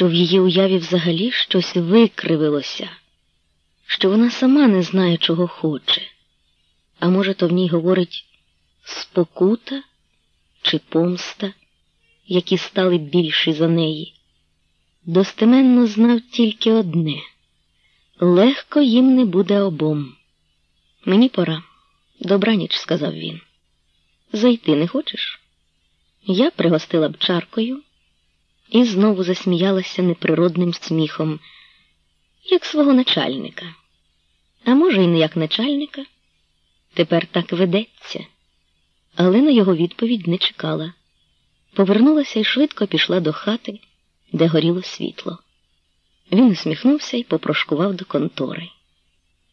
що в її уяві взагалі щось викривилося, що вона сама не знає, чого хоче. А може, то в ній говорить спокута чи помста, які стали більші за неї. Достеменно знав тільки одне легко їм не буде обом. Мені пора. Добраніч, сказав він. Зайти не хочеш? Я пригостила б чаркою і знову засміялася неприродним сміхом, як свого начальника. А може, і не як начальника. Тепер так ведеться. Але на його відповідь не чекала. Повернулася і швидко пішла до хати, де горіло світло. Він усміхнувся і попрошкував до контори.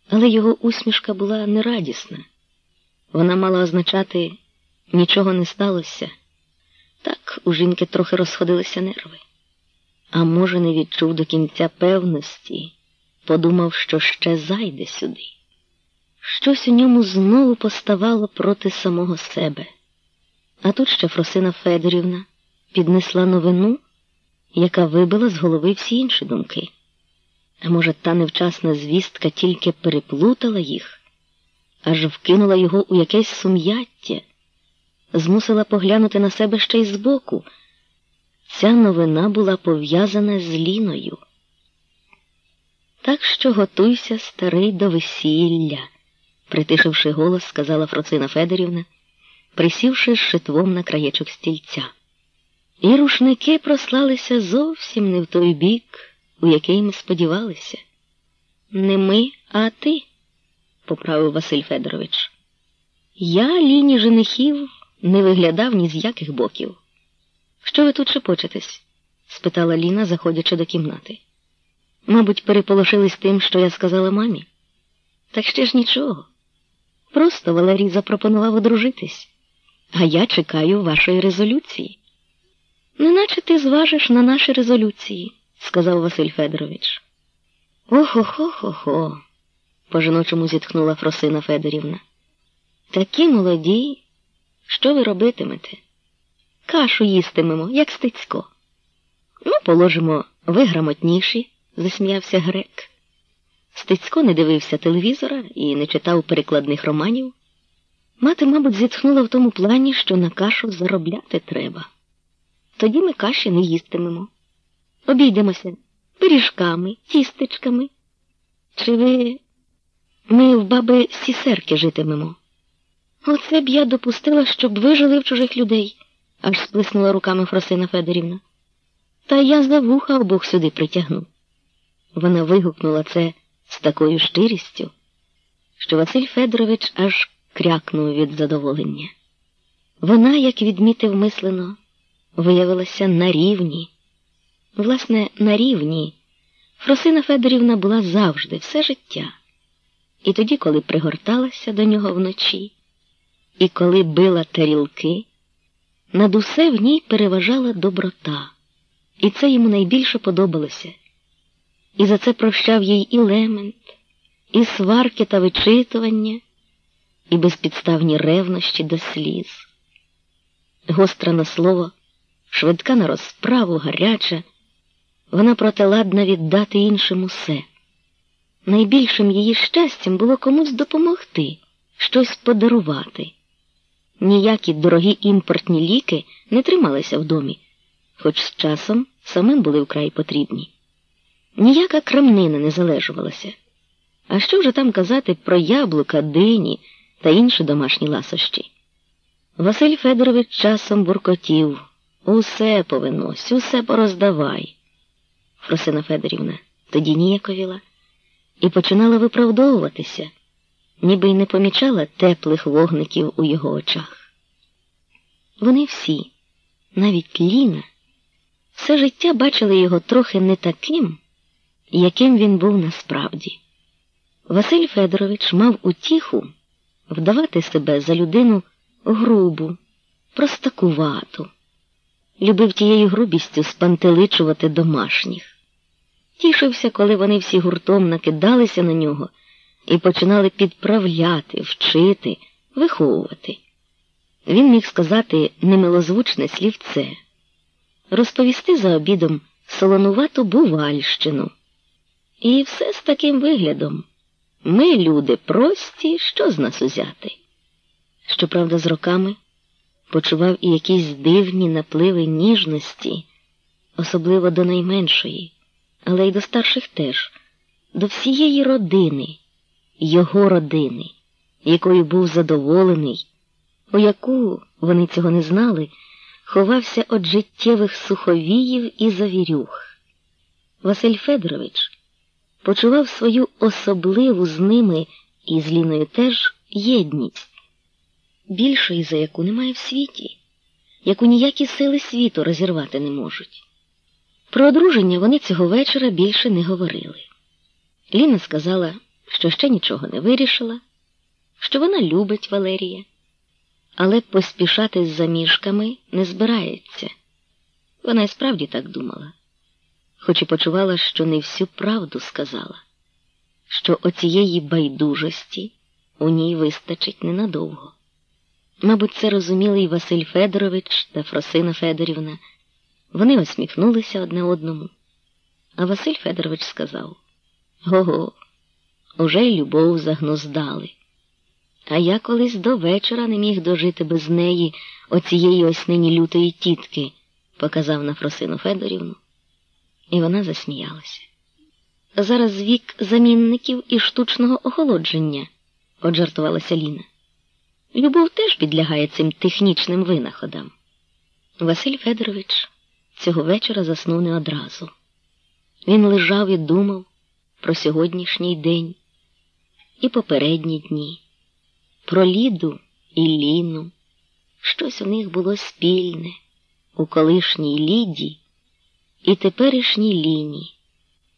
Але його усмішка була нерадісна. Вона мала означати нічого не сталося. Так у жінки трохи розходилися нерви. А може, не відчув до кінця певності, подумав, що ще зайде сюди. Щось у ньому знову поставало проти самого себе. А тут ще Фросина Федорівна піднесла новину, яка вибила з голови всі інші думки. А може, та невчасна звістка тільки переплутала їх, аж вкинула його у якесь сум'яття, змусила поглянути на себе ще й збоку. Ця новина була пов'язана з Ліною. Так що готуйся, старий, до весілля, притишивши голос, сказала Фроцина Федорівна, присівши з шитвом на краєчок стільця. І рушники прослалися зовсім не в той бік, у який ми сподівалися. Не ми, а ти, поправив Василь Федорович. Я ліні женихів не виглядав ні з яких боків. Що ви тут шепочетесь? спитала Ліна, заходячи до кімнати. Мабуть, переполошились тим, що я сказала мамі. Так ще ж нічого. Просто Валерій запропонував одружитись, а я чекаю вашої резолюції. Неначе ти зважиш на наші резолюції, сказав Василь Федорович. Охо-хо-хо-хо, по-жіночому зітхнула Фросина Федорівна. Такі молоді, що ви робитимете? Кашу їстимемо, як стецько. Ну, положимо, ви грамотніші, засміявся грек. Стецько не дивився телевізора і не читав перекладних романів. Мати, мабуть, зітхнула в тому плані, що на кашу заробляти треба. Тоді ми каші не їстимемо. Обійдемося пиріжками, тістечками. Чи ви ми в баби сісерки житимемо? Оце б я допустила, щоб ви жили в чужих людей, аж сплеснула руками Фросина Федорівна. Та я за вуха обох сюди притягну. Вона вигукнула це з такою щирістю, що Василь Федорович аж крякнув від задоволення. Вона, як відмітив мислено, виявилася на рівні. Власне, на рівні Фросина Федорівна була завжди, все життя. І тоді, коли пригорталася до нього вночі, і коли била тарілки, над усе в ній переважала доброта, і це йому найбільше подобалося. І за це прощав їй і лемент, і сварки та вичитування, і безпідставні ревнощі до сліз. Гостра на слово, швидка на розправу, гаряча, вона протиладна віддати іншим усе. Найбільшим її щастям було комусь допомогти, щось подарувати. Ніякі дорогі імпортні ліки не трималися в домі, хоч з часом самим були вкрай потрібні. Ніяка крамнина не залежувалася. А що вже там казати про яблука, дині та інші домашні ласощі? Василь Федорович часом буркотів усе повинось, усе пороздавай. Фросина Федорівна тоді ніяковіла і починала виправдовуватися, ніби й не помічала теплих вогників у його очах. Вони всі, навіть Ліна, все життя бачили його трохи не таким, яким він був насправді. Василь Федорович мав утіху вдавати себе за людину грубу, простакувату, любив тією грубістю спантеличувати домашніх. Тішився, коли вони всі гуртом накидалися на нього і починали підправляти, вчити, виховувати. Він міг сказати немилозвучне слівце, розповісти за обідом солонувату бувальщину. І все з таким виглядом. Ми, люди, прості, що з нас узяти. Щоправда, з роками почував і якісь дивні напливи ніжності, особливо до найменшої, але й до старших теж, до всієї родини, його родини, якою був задоволений, у яку, вони цього не знали, ховався від життєвих суховіїв і завірюх. Василь Федорович почував свою особливу з ними і з Ліною теж єдність, більшої за яку немає в світі, яку ніякі сили світу розірвати не можуть. Про одруження вони цього вечора більше не говорили. Ліна сказала, що ще нічого не вирішила, що вона любить Валерія, але поспішати з заміжками не збирається. Вона і справді так думала хоч і почувала, що не всю правду сказала, що оцієї байдужості у ній вистачить ненадовго. Мабуть, це розуміли і Василь Федорович та Фросина Федорівна. Вони осміхнулися одне одному. А Василь Федорович сказав Го-го, уже й любов загнуздали. А я колись до вечора не міг дожити без неї оцієї ось нині лютої тітки, показав на Фросину Федорівну. І вона засміялася. Зараз вік замінників і штучного охолодження, оджартувалася Ліна. Любов теж підлягає цим технічним винаходам. Василь Федорович цього вечора заснув не одразу. Він лежав і думав про сьогоднішній день і попередні дні, про Ліду і Ліну. Щось у них було спільне у колишній Ліді і теперішній лінії.